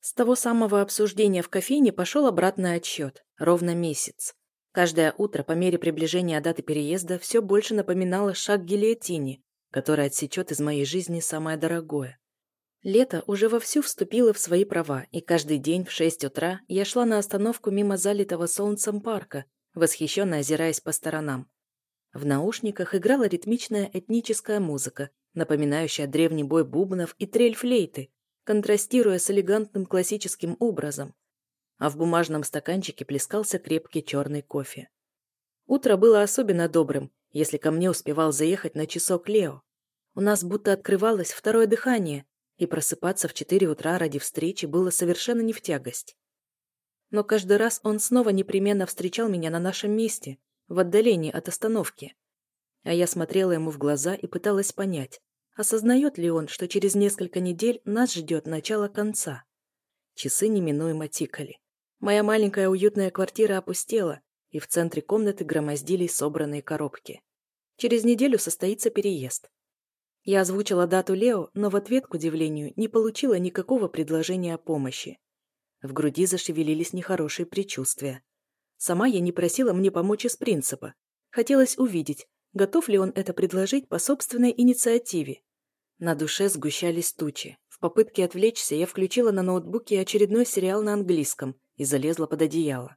С того самого обсуждения в кофейне пошел обратный отсчет. Ровно месяц. Каждое утро по мере приближения даты переезда все больше напоминало шаг гильотини, который отсечет из моей жизни самое дорогое. Лето уже вовсю вступило в свои права, и каждый день в шесть утра я шла на остановку мимо залитого солнцем парка, восхищенно озираясь по сторонам. В наушниках играла ритмичная этническая музыка, напоминающая древний бой бубнов и трель флейты, контрастируя с элегантным классическим образом. А в бумажном стаканчике плескался крепкий черный кофе. Утро было особенно добрым, если ко мне успевал заехать на часок Лео. У нас будто открывалось второе дыхание, и просыпаться в четыре утра ради встречи было совершенно не в тягость. Но каждый раз он снова непременно встречал меня на нашем месте, в отдалении от остановки. А я смотрела ему в глаза и пыталась понять, осознает ли он, что через несколько недель нас ждет начало конца. Часы неминуемо тикали. Моя маленькая уютная квартира опустела, и в центре комнаты громоздились собранные коробки. Через неделю состоится переезд. Я озвучила дату Лео, но в ответ, к удивлению, не получила никакого предложения о помощи. В груди зашевелились нехорошие предчувствия. Сама я не просила мне помочь из принципа. Хотелось увидеть, готов ли он это предложить по собственной инициативе. На душе сгущались тучи. В попытке отвлечься я включила на ноутбуке очередной сериал на английском и залезла под одеяло.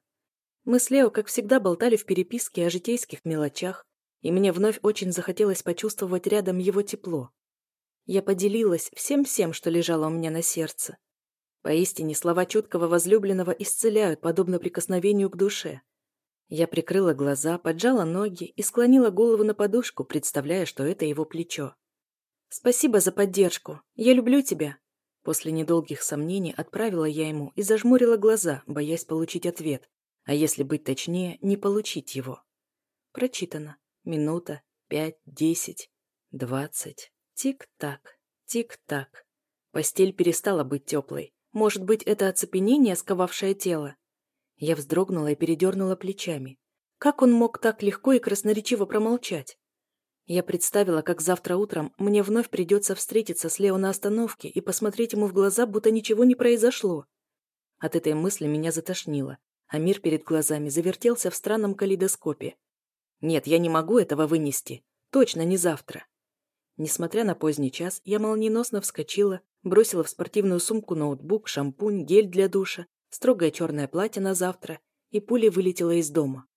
Мы с Лео, как всегда, болтали в переписке о житейских мелочах, и мне вновь очень захотелось почувствовать рядом его тепло. Я поделилась всем-всем, что лежало у меня на сердце. Поистине, слова чуткого возлюбленного исцеляют, подобно прикосновению к душе. Я прикрыла глаза, поджала ноги и склонила голову на подушку, представляя, что это его плечо. «Спасибо за поддержку. Я люблю тебя». После недолгих сомнений отправила я ему и зажмурила глаза, боясь получить ответ, а если быть точнее, не получить его. Прочитано. Минута, пять, десять, двадцать. Тик-так, тик-так. Постель перестала быть теплой. Может быть, это оцепенение, сковавшее тело? Я вздрогнула и передернула плечами. Как он мог так легко и красноречиво промолчать? Я представила, как завтра утром мне вновь придется встретиться с Лео на остановке и посмотреть ему в глаза, будто ничего не произошло. От этой мысли меня затошнило, а мир перед глазами завертелся в странном калейдоскопе. Нет, я не могу этого вынести. Точно не завтра. Несмотря на поздний час, я молниеносно вскочила, бросила в спортивную сумку ноутбук, шампунь, гель для душа, строгое черное платье на завтра и пулей вылетела из дома.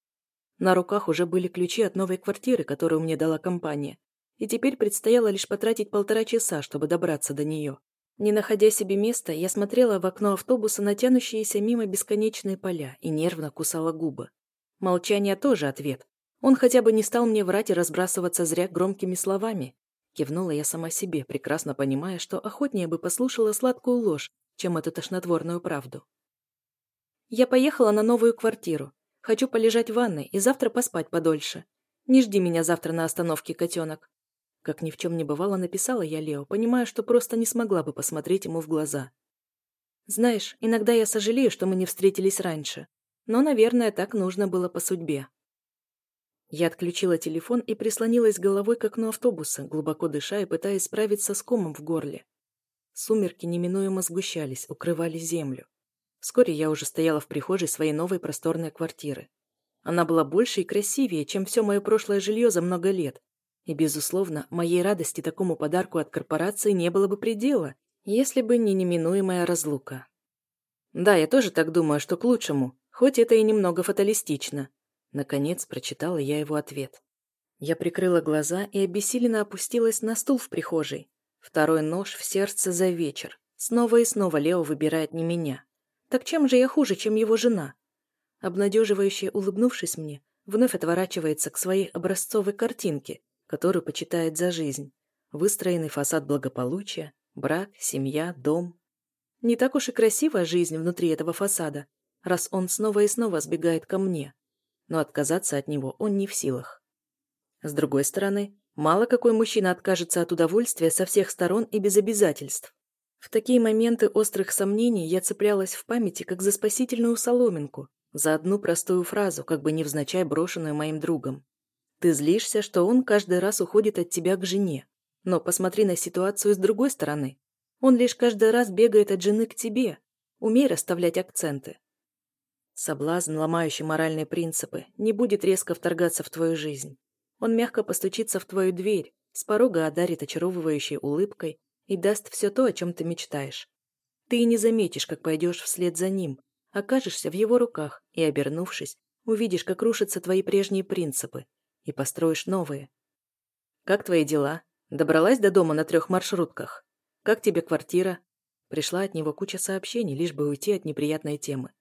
На руках уже были ключи от новой квартиры, которую мне дала компания, и теперь предстояло лишь потратить полтора часа, чтобы добраться до нее. Не находя себе места, я смотрела в окно автобуса на тянущиеся мимо бесконечные поля и нервно кусала губы. Молчание тоже ответ. Он хотя бы не стал мне врать и разбрасываться зря громкими словами. Кивнула я сама себе, прекрасно понимая, что охотнее бы послушала сладкую ложь, чем эту тошнотворную правду. Я поехала на новую квартиру. Хочу полежать в ванной и завтра поспать подольше. Не жди меня завтра на остановке, котенок. Как ни в чем не бывало, написала я Лео, понимая, что просто не смогла бы посмотреть ему в глаза. Знаешь, иногда я сожалею, что мы не встретились раньше. Но, наверное, так нужно было по судьбе. Я отключила телефон и прислонилась головой к окну автобуса, глубоко дыша и пытаясь справиться с комом в горле. Сумерки неминуемо сгущались, укрывали землю. Вскоре я уже стояла в прихожей своей новой просторной квартиры. Она была больше и красивее, чем все мое прошлое жилье за много лет. И, безусловно, моей радости такому подарку от корпорации не было бы предела, если бы не неминуемая разлука. Да, я тоже так думаю, что к лучшему, хоть это и немного фаталистично. Наконец прочитала я его ответ. Я прикрыла глаза и обессиленно опустилась на стул в прихожей. Второй нож в сердце за вечер. Снова и снова Лео выбирает не меня. Так чем же я хуже, чем его жена? Обнадеживающе улыбнувшись мне, вновь отворачивается к своей образцовой картинке, которую почитает за жизнь. Выстроенный фасад благополучия, брак, семья, дом. Не так уж и красивая жизнь внутри этого фасада, раз он снова и снова сбегает ко мне но отказаться от него он не в силах. С другой стороны, мало какой мужчина откажется от удовольствия со всех сторон и без обязательств. В такие моменты острых сомнений я цеплялась в памяти, как за спасительную соломинку, за одну простую фразу, как бы невзначай брошенную моим другом. Ты злишься, что он каждый раз уходит от тебя к жене. Но посмотри на ситуацию с другой стороны. Он лишь каждый раз бегает от жены к тебе. Умей расставлять акценты. Соблазн, ломающий моральные принципы, не будет резко вторгаться в твою жизнь. Он мягко постучится в твою дверь, с порога одарит очаровывающей улыбкой и даст все то, о чем ты мечтаешь. Ты и не заметишь, как пойдешь вслед за ним, окажешься в его руках и, обернувшись, увидишь, как рушатся твои прежние принципы, и построишь новые. Как твои дела? Добралась до дома на трех маршрутках? Как тебе квартира? Пришла от него куча сообщений, лишь бы уйти от неприятной темы.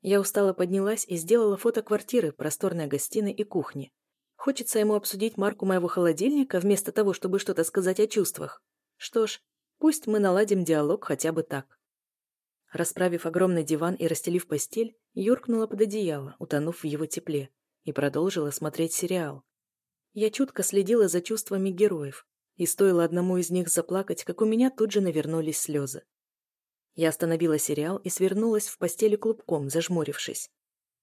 Я устало поднялась и сделала фото квартиры, просторной гостиной и кухни. Хочется ему обсудить марку моего холодильника, вместо того, чтобы что-то сказать о чувствах. Что ж, пусть мы наладим диалог хотя бы так. Расправив огромный диван и расстелив постель, юркнула под одеяло, утонув в его тепле, и продолжила смотреть сериал. Я чутко следила за чувствами героев, и стоило одному из них заплакать, как у меня тут же навернулись слезы. Я остановила сериал и свернулась в постели клубком, зажмурившись.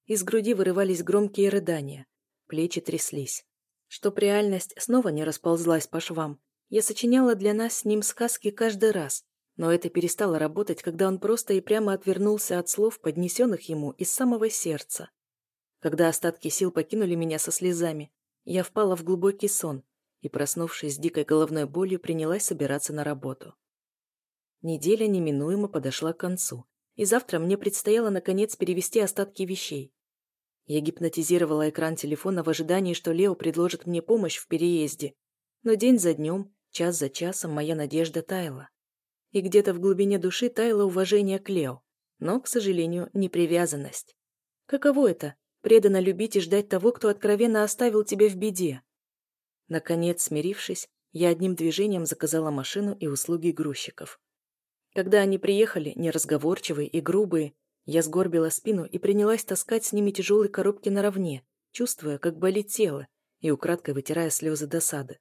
Из груди вырывались громкие рыдания. Плечи тряслись. Чтоб реальность снова не расползлась по швам, я сочиняла для нас с ним сказки каждый раз, но это перестало работать, когда он просто и прямо отвернулся от слов, поднесенных ему из самого сердца. Когда остатки сил покинули меня со слезами, я впала в глубокий сон и, проснувшись с дикой головной болью, принялась собираться на работу. Неделя неминуемо подошла к концу, и завтра мне предстояло, наконец, перевести остатки вещей. Я гипнотизировала экран телефона в ожидании, что Лео предложит мне помощь в переезде, но день за днем, час за часом моя надежда таяла. И где-то в глубине души таяло уважение к Лео, но, к сожалению, не привязанность. Каково это – преданно любить и ждать того, кто откровенно оставил тебя в беде? Наконец, смирившись, я одним движением заказала машину и услуги грузчиков. Когда они приехали, неразговорчивые и грубые, я сгорбила спину и принялась таскать с ними тяжелые коробки наравне, чувствуя, как болит тело, и украдкой вытирая слезы досады.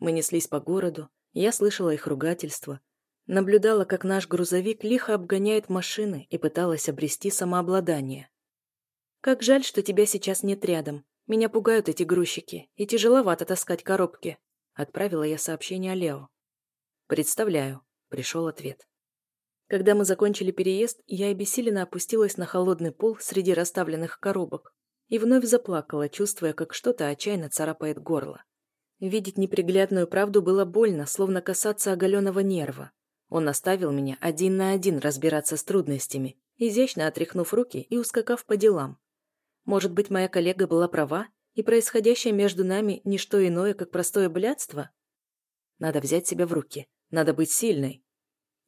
Мы неслись по городу, я слышала их ругательства, наблюдала, как наш грузовик лихо обгоняет машины и пыталась обрести самообладание. «Как жаль, что тебя сейчас нет рядом. Меня пугают эти грузчики, и тяжеловато таскать коробки», отправила я сообщение Лео. «Представляю», Пришел ответ. Когда мы закончили переезд, я обессиленно опустилась на холодный пол среди расставленных коробок и вновь заплакала, чувствуя, как что-то отчаянно царапает горло. Видеть неприглядную правду было больно, словно касаться оголенного нерва. Он оставил меня один на один разбираться с трудностями, изящно отряхнув руки и ускакав по делам. Может быть, моя коллега была права, и происходящее между нами не что иное, как простое блядство? Надо взять себя в руки, надо быть сильной.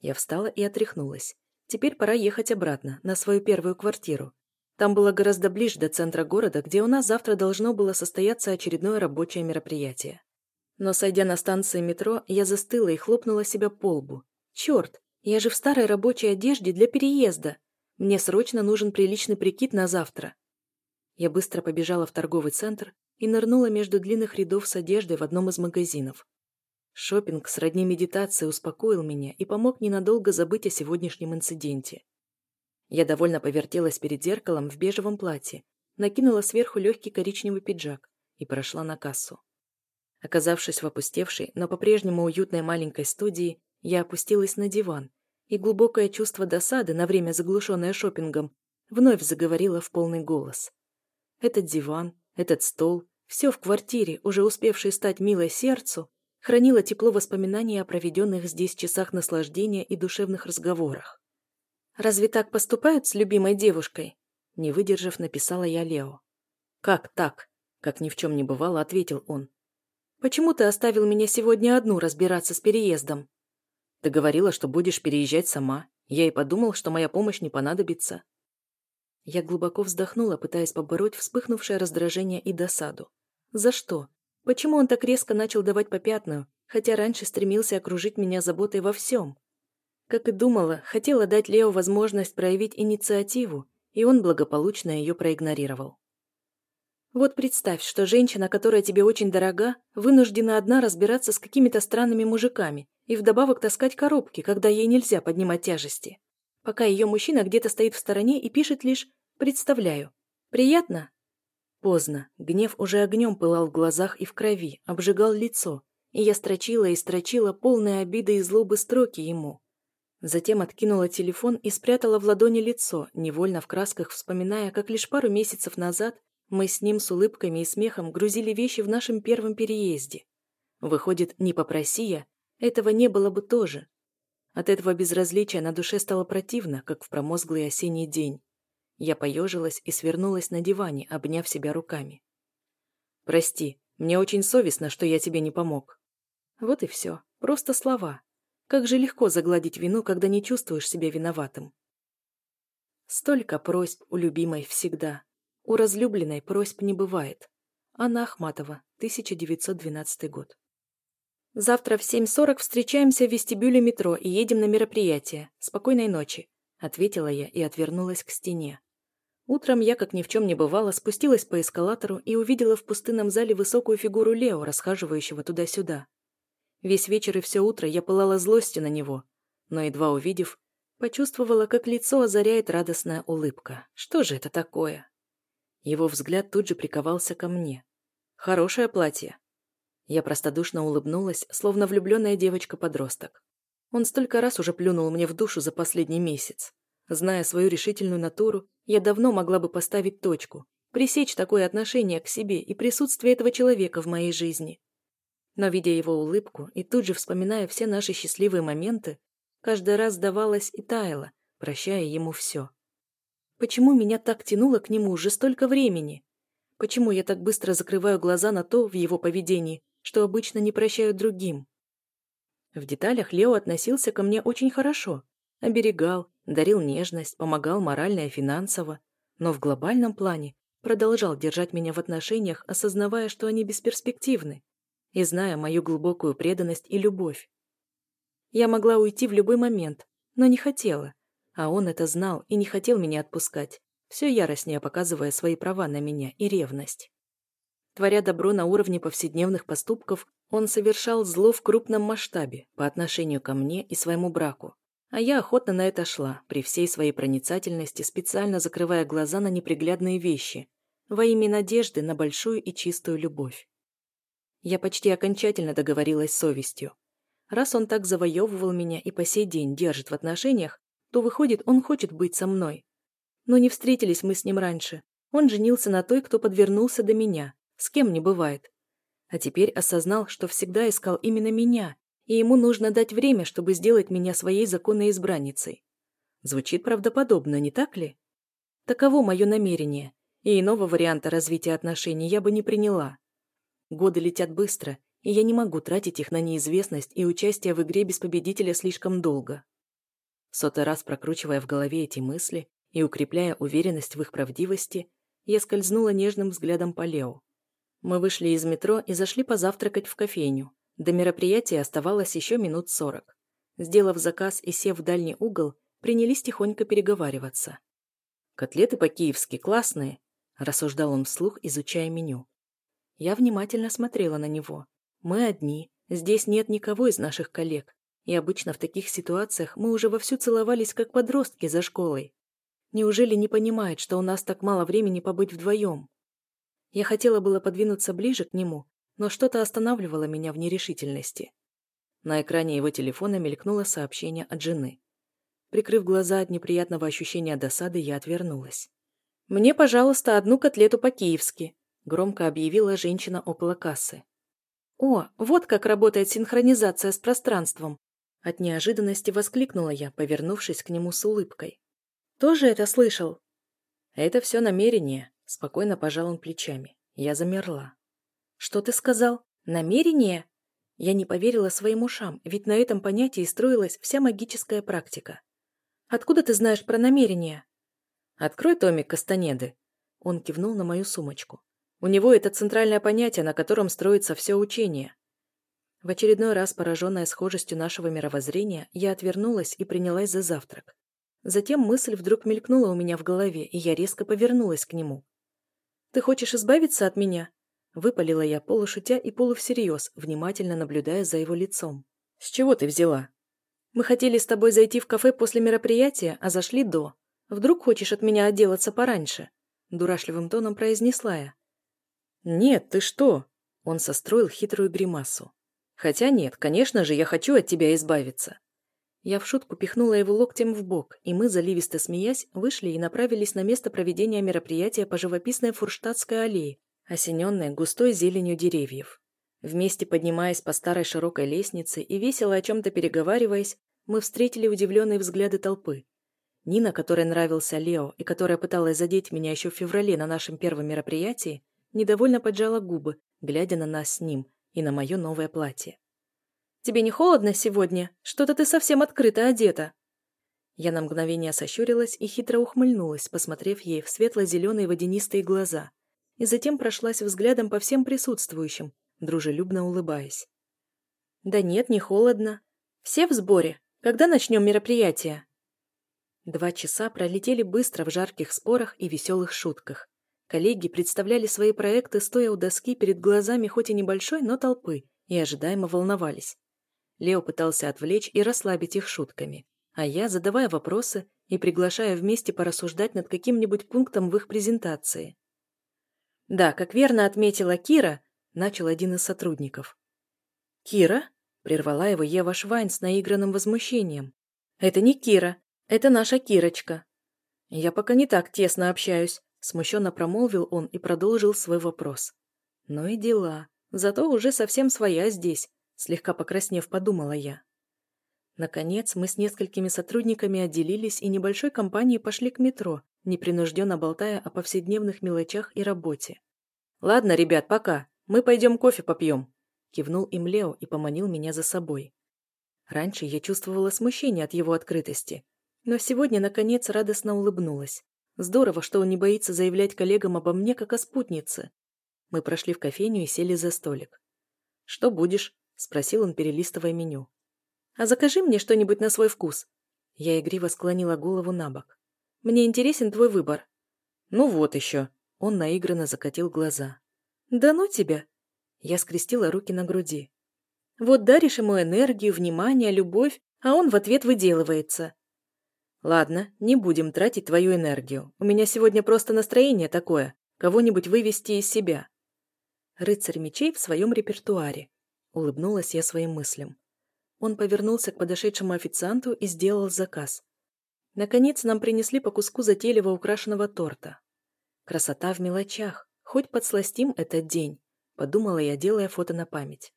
Я встала и отряхнулась. Теперь пора ехать обратно, на свою первую квартиру. Там было гораздо ближе до центра города, где у нас завтра должно было состояться очередное рабочее мероприятие. Но, сойдя на станции метро, я застыла и хлопнула себя по лбу. «Черт, я же в старой рабочей одежде для переезда. Мне срочно нужен приличный прикид на завтра». Я быстро побежала в торговый центр и нырнула между длинных рядов с одеждой в одном из магазинов. Шопинг сродни медитации успокоил меня и помог ненадолго забыть о сегодняшнем инциденте. Я довольно повертелась перед зеркалом в бежевом платье, накинула сверху легкий коричневый пиджак и прошла на кассу. Оказавшись в опустевшей, но по-прежнему уютной маленькой студии, я опустилась на диван, и глубокое чувство досады, на время заглушенное шопингом, вновь заговорило в полный голос. Этот диван, этот стол, все в квартире, уже успевший стать милой сердцу, хранила тепло воспоминаний о проведенных здесь часах наслаждения и душевных разговорах. «Разве так поступают с любимой девушкой?» Не выдержав, написала я Лео. «Как так?» Как ни в чем не бывало, ответил он. «Почему ты оставил меня сегодня одну разбираться с переездом?» «Ты говорила, что будешь переезжать сама. Я и подумал, что моя помощь не понадобится». Я глубоко вздохнула, пытаясь побороть вспыхнувшее раздражение и досаду. «За что? Почему он так резко начал давать попятную, хотя раньше стремился окружить меня заботой во всем? Как и думала, хотела дать Лео возможность проявить инициативу, и он благополучно ее проигнорировал. Вот представь, что женщина, которая тебе очень дорога, вынуждена одна разбираться с какими-то странными мужиками и вдобавок таскать коробки, когда ей нельзя поднимать тяжести. Пока ее мужчина где-то стоит в стороне и пишет лишь «представляю». Приятно? Поздно. Гнев уже огнем пылал в глазах и в крови, обжигал лицо, и я строчила и строчила полные обиды и злобы строки ему. Затем откинула телефон и спрятала в ладони лицо, невольно в красках вспоминая, как лишь пару месяцев назад мы с ним с улыбками и смехом грузили вещи в нашем первом переезде. Выходит, не попроси я, этого не было бы тоже. От этого безразличия на душе стало противно, как в промозглый осенний день. Я поежилась и свернулась на диване, обняв себя руками. «Прости, мне очень совестно, что я тебе не помог». Вот и все. Просто слова. Как же легко загладить вину, когда не чувствуешь себя виноватым. Столько просьб у любимой всегда. У разлюбленной просьб не бывает. Анна Ахматова, 1912 год. Завтра в 7.40 встречаемся в вестибюле метро и едем на мероприятие. Спокойной ночи, ответила я и отвернулась к стене. Утром я, как ни в чем не бывало, спустилась по эскалатору и увидела в пустынном зале высокую фигуру Лео, расхаживающего туда-сюда. Весь вечер и все утро я пылала злостью на него, но, едва увидев, почувствовала, как лицо озаряет радостная улыбка. Что же это такое? Его взгляд тут же приковался ко мне. Хорошее платье. Я простодушно улыбнулась, словно влюбленная девочка-подросток. Он столько раз уже плюнул мне в душу за последний месяц. Зная свою решительную натуру, я давно могла бы поставить точку, пресечь такое отношение к себе и присутствие этого человека в моей жизни. Но, видя его улыбку и тут же вспоминая все наши счастливые моменты, каждый раз сдавалась и таяла, прощая ему все. Почему меня так тянуло к нему уже столько времени? Почему я так быстро закрываю глаза на то в его поведении, что обычно не прощаю другим? В деталях Лео относился ко мне очень хорошо. Оберегал, дарил нежность, помогал морально и финансово. Но в глобальном плане продолжал держать меня в отношениях, осознавая, что они бесперспективны и зная мою глубокую преданность и любовь. Я могла уйти в любой момент, но не хотела, а он это знал и не хотел меня отпускать, все яростнее показывая свои права на меня и ревность. Творя добро на уровне повседневных поступков, он совершал зло в крупном масштабе по отношению ко мне и своему браку. А я охотно на это шла, при всей своей проницательности, специально закрывая глаза на неприглядные вещи, во имя надежды на большую и чистую любовь. Я почти окончательно договорилась с совестью. Раз он так завоевывал меня и по сей день держит в отношениях, то, выходит, он хочет быть со мной. Но не встретились мы с ним раньше. Он женился на той, кто подвернулся до меня. С кем не бывает. А теперь осознал, что всегда искал именно меня, и ему нужно дать время, чтобы сделать меня своей законной избранницей. Звучит правдоподобно, не так ли? Таково мое намерение, и иного варианта развития отношений я бы не приняла. Годы летят быстро, и я не могу тратить их на неизвестность и участие в игре без победителя слишком долго. Сотый раз прокручивая в голове эти мысли и укрепляя уверенность в их правдивости, я скользнула нежным взглядом по Лео. Мы вышли из метро и зашли позавтракать в кофейню. До мероприятия оставалось еще минут сорок. Сделав заказ и сев в дальний угол, принялись тихонько переговариваться. «Котлеты по-киевски классные», – рассуждал он вслух, изучая меню. Я внимательно смотрела на него. Мы одни, здесь нет никого из наших коллег, и обычно в таких ситуациях мы уже вовсю целовались, как подростки за школой. Неужели не понимает, что у нас так мало времени побыть вдвоем? Я хотела было подвинуться ближе к нему, но что-то останавливало меня в нерешительности. На экране его телефона мелькнуло сообщение от жены. Прикрыв глаза от неприятного ощущения досады, я отвернулась. «Мне, пожалуйста, одну котлету по-киевски», громко объявила женщина около кассы. «О, вот как работает синхронизация с пространством!» От неожиданности воскликнула я, повернувшись к нему с улыбкой. «Тоже это слышал?» «Это все намерение», — спокойно пожал он плечами. Я замерла. «Что ты сказал? Намерение?» Я не поверила своим ушам, ведь на этом понятии строилась вся магическая практика. «Откуда ты знаешь про намерение?» «Открой томик Кастанеды». Он кивнул на мою сумочку. У него это центральное понятие, на котором строится все учение. В очередной раз, пораженная схожестью нашего мировоззрения, я отвернулась и принялась за завтрак. Затем мысль вдруг мелькнула у меня в голове, и я резко повернулась к нему. «Ты хочешь избавиться от меня?» Выпалила я полушутя и полувсерьез, внимательно наблюдая за его лицом. «С чего ты взяла?» «Мы хотели с тобой зайти в кафе после мероприятия, а зашли до. Вдруг хочешь от меня отделаться пораньше?» Дурашливым тоном произнесла я. «Нет, ты что?» Он состроил хитрую гримасу. «Хотя нет, конечно же, я хочу от тебя избавиться». Я в шутку пихнула его локтем в бок, и мы, заливисто смеясь, вышли и направились на место проведения мероприятия по живописной Фурштадтской аллее, осененной густой зеленью деревьев. Вместе поднимаясь по старой широкой лестнице и весело о чем-то переговариваясь, мы встретили удивленные взгляды толпы. Нина, которой нравился Лео и которая пыталась задеть меня еще в феврале на нашем первом мероприятии, недовольно поджала губы, глядя на нас с ним и на мое новое платье. Тебе не холодно сегодня? Что-то ты совсем открыто одета». Я на мгновение сощурилась и хитро ухмыльнулась, посмотрев ей в светло-зеленые водянистые глаза, и затем прошлась взглядом по всем присутствующим, дружелюбно улыбаясь. «Да нет, не холодно. Все в сборе. Когда начнем мероприятие?» Два часа пролетели быстро в жарких спорах и веселых шутках. Коллеги представляли свои проекты, стоя у доски перед глазами хоть и небольшой, но толпы, и ожидаемо волновались. Лео пытался отвлечь и расслабить их шутками, а я, задавая вопросы и приглашая вместе порассуждать над каким-нибудь пунктом в их презентации. «Да, как верно отметила Кира», — начал один из сотрудников. «Кира?» — прервала его Ева Швайн с наигранным возмущением. «Это не Кира, это наша Кирочка». «Я пока не так тесно общаюсь», — смущенно промолвил он и продолжил свой вопрос. «Ну и дела. Зато уже совсем своя здесь, Слегка покраснев, подумала я. Наконец, мы с несколькими сотрудниками отделились и небольшой компанией пошли к метро, непринужденно болтая о повседневных мелочах и работе. «Ладно, ребят, пока. Мы пойдем кофе попьем», – кивнул им Лео и поманил меня за собой. Раньше я чувствовала смущение от его открытости, но сегодня, наконец, радостно улыбнулась. Здорово, что он не боится заявлять коллегам обо мне как о спутнице. Мы прошли в кофейню и сели за столик. «Что будешь?» спросил он, перелистывая меню. «А закажи мне что-нибудь на свой вкус». Я игриво склонила голову на бок. «Мне интересен твой выбор». «Ну вот еще». Он наигранно закатил глаза. «Да ну тебя!» Я скрестила руки на груди. «Вот даришь ему энергию, внимание, любовь, а он в ответ выделывается». «Ладно, не будем тратить твою энергию. У меня сегодня просто настроение такое. Кого-нибудь вывести из себя». Рыцарь мечей в своем репертуаре. Улыбнулась я своим мыслям. Он повернулся к подошедшему официанту и сделал заказ. Наконец нам принесли по куску затейливо украшенного торта. Красота в мелочах. Хоть подсластим этот день, подумала я, делая фото на память.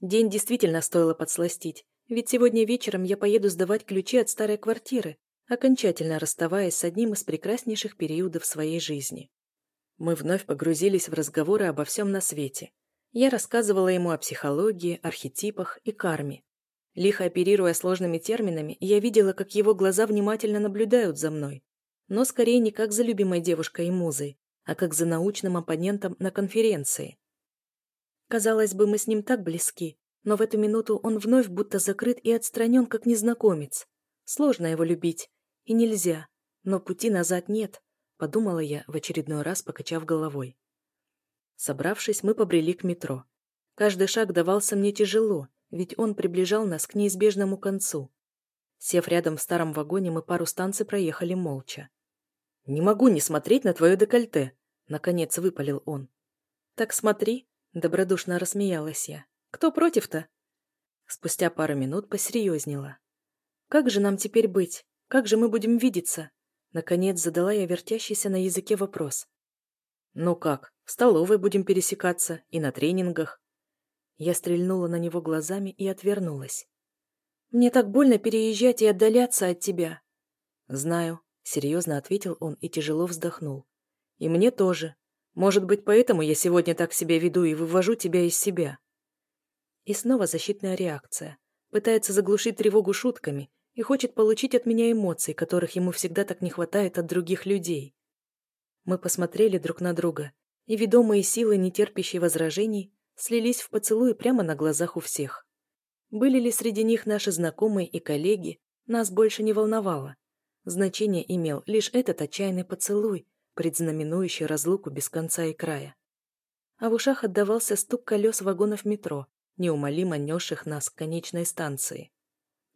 День действительно стоило подсластить, ведь сегодня вечером я поеду сдавать ключи от старой квартиры, окончательно расставаясь с одним из прекраснейших периодов своей жизни. Мы вновь погрузились в разговоры обо всем на свете, я рассказывала ему о психологии, архетипах и карме. Лихо оперируя сложными терминами, я видела, как его глаза внимательно наблюдают за мной. Но скорее не как за любимой девушкой и музой, а как за научным оппонентом на конференции. Казалось бы, мы с ним так близки, но в эту минуту он вновь будто закрыт и отстранен, как незнакомец. Сложно его любить. И нельзя. Но пути назад нет, подумала я, в очередной раз покачав головой. Собравшись, мы побрели к метро. Каждый шаг давался мне тяжело, ведь он приближал нас к неизбежному концу. Сев рядом в старом вагоне, мы пару станций проехали молча. «Не могу не смотреть на твое декольте», — наконец выпалил он. «Так смотри», — добродушно рассмеялась я. «Кто против-то?» Спустя пару минут посерьезнела. «Как же нам теперь быть? Как же мы будем видеться?» Наконец задала я вертящийся на языке вопрос. «Ну как, в столовой будем пересекаться и на тренингах». Я стрельнула на него глазами и отвернулась. «Мне так больно переезжать и отдаляться от тебя». «Знаю», — серьезно ответил он и тяжело вздохнул. «И мне тоже. Может быть, поэтому я сегодня так себя веду и вывожу тебя из себя». И снова защитная реакция. Пытается заглушить тревогу шутками и хочет получить от меня эмоций, которых ему всегда так не хватает от других людей. Мы посмотрели друг на друга, и, ведомые силы, нетерпящей возражений, слились в поцелуи прямо на глазах у всех. Были ли среди них наши знакомые и коллеги, нас больше не волновало. Значение имел лишь этот отчаянный поцелуй, предзнаменующий разлуку без конца и края. А в ушах отдавался стук колес вагонов метро, неумолимо несших нас к конечной станции.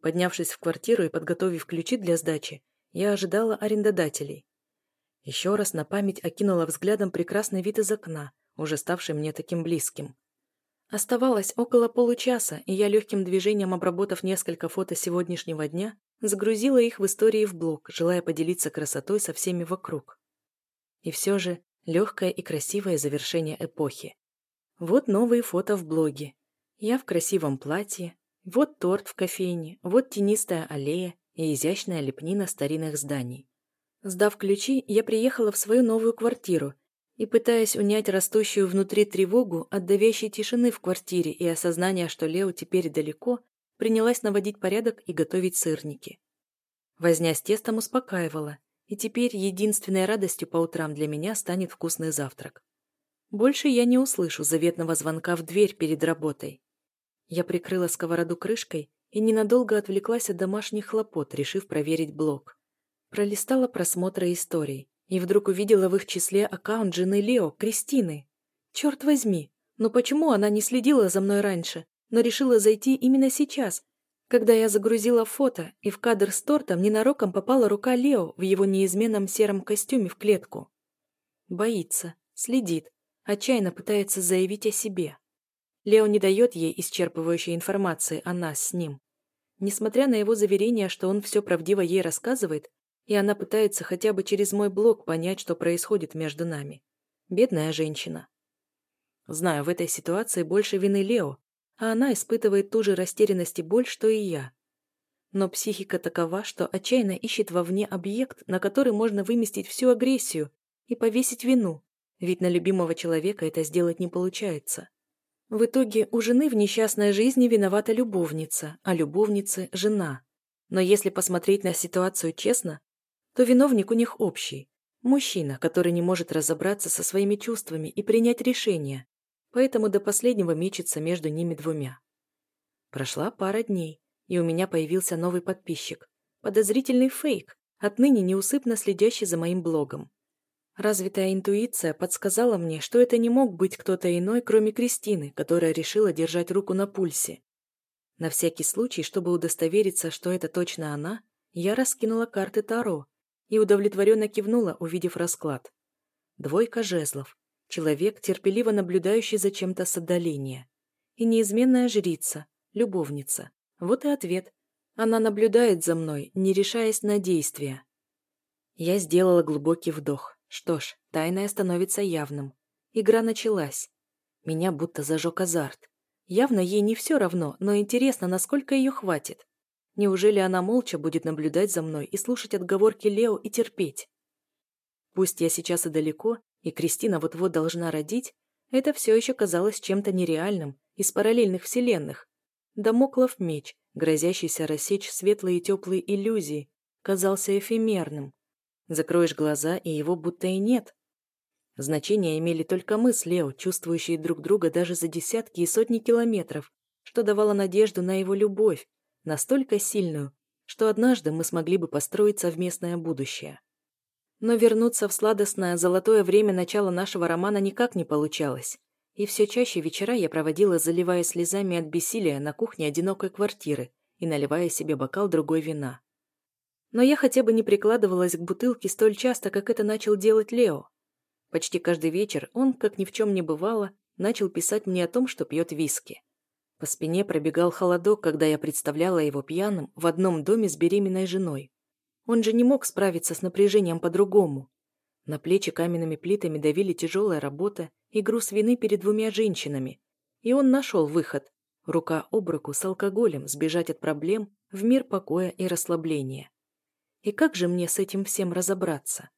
Поднявшись в квартиру и подготовив ключи для сдачи, я ожидала арендодателей. Еще раз на память окинула взглядом прекрасный вид из окна, уже ставший мне таким близким. Оставалось около получаса, и я легким движением, обработав несколько фото сегодняшнего дня, загрузила их в истории в блог, желая поделиться красотой со всеми вокруг. И все же легкое и красивое завершение эпохи. Вот новые фото в блоге. Я в красивом платье, вот торт в кофейне, вот тенистая аллея и изящная лепнина старинных зданий. Сдав ключи, я приехала в свою новую квартиру и, пытаясь унять растущую внутри тревогу от давящей тишины в квартире и осознания, что Лео теперь далеко, принялась наводить порядок и готовить сырники. Возня с тестом успокаивала, и теперь единственной радостью по утрам для меня станет вкусный завтрак. Больше я не услышу заветного звонка в дверь перед работой. Я прикрыла сковороду крышкой и ненадолго отвлеклась от домашних хлопот, решив проверить блог. Пролистала просмотры историй и вдруг увидела в их числе аккаунт жены Лео, Кристины. Черт возьми, но почему она не следила за мной раньше, но решила зайти именно сейчас, когда я загрузила фото, и в кадр с тортом ненароком попала рука Лео в его неизменном сером костюме в клетку. Боится, следит, отчаянно пытается заявить о себе. Лео не дает ей исчерпывающей информации о нас с ним. Несмотря на его заверение, что он все правдиво ей рассказывает, и она пытается хотя бы через мой блог понять, что происходит между нами. Бедная женщина. Знаю, в этой ситуации больше вины Лео, а она испытывает ту же растерянность и боль, что и я. Но психика такова, что отчаянно ищет вовне объект, на который можно выместить всю агрессию и повесить вину, ведь на любимого человека это сделать не получается. В итоге у жены в несчастной жизни виновата любовница, а любовницы – жена. Но если посмотреть на ситуацию честно, то виновник у них общий. Мужчина, который не может разобраться со своими чувствами и принять решение, поэтому до последнего мечется между ними двумя. Прошла пара дней, и у меня появился новый подписчик. Подозрительный фейк, отныне неусыпно следящий за моим блогом. Развитая интуиция подсказала мне, что это не мог быть кто-то иной, кроме Кристины, которая решила держать руку на пульсе. На всякий случай, чтобы удостовериться, что это точно она, я раскинула карты Таро и удовлетворенно кивнула, увидев расклад. Двойка жезлов. Человек, терпеливо наблюдающий за чем-то с отдаления. И неизменная жрица, любовница. Вот и ответ. Она наблюдает за мной, не решаясь на действия. Я сделала глубокий вдох. Что ж, тайное становится явным. Игра началась. Меня будто зажег азарт. Явно ей не все равно, но интересно, насколько ее хватит. Неужели она молча будет наблюдать за мной и слушать отговорки Лео и терпеть? Пусть я сейчас и далеко, и Кристина вот-вот должна родить, это все еще казалось чем-то нереальным, из параллельных вселенных. Дамоклов меч, грозящийся рассечь светлые и теплые иллюзии, казался эфемерным. Закроешь глаза, и его будто и нет. Значение имели только мы с Лео, чувствующие друг друга даже за десятки и сотни километров, что давало надежду на его любовь, настолько сильную, что однажды мы смогли бы построить совместное будущее. Но вернуться в сладостное золотое время начала нашего романа никак не получалось, и все чаще вечера я проводила, заливая слезами от бессилия на кухне одинокой квартиры и наливая себе бокал другой вина. Но я хотя бы не прикладывалась к бутылке столь часто, как это начал делать Лео. Почти каждый вечер он, как ни в чем не бывало, начал писать мне о том, что пьет виски. По спине пробегал холодок, когда я представляла его пьяным в одном доме с беременной женой. Он же не мог справиться с напряжением по-другому. На плечи каменными плитами давили тяжелая работа и груз вины перед двумя женщинами. И он нашел выход. Рука об руку с алкоголем сбежать от проблем в мир покоя и расслабления. И как же мне с этим всем разобраться?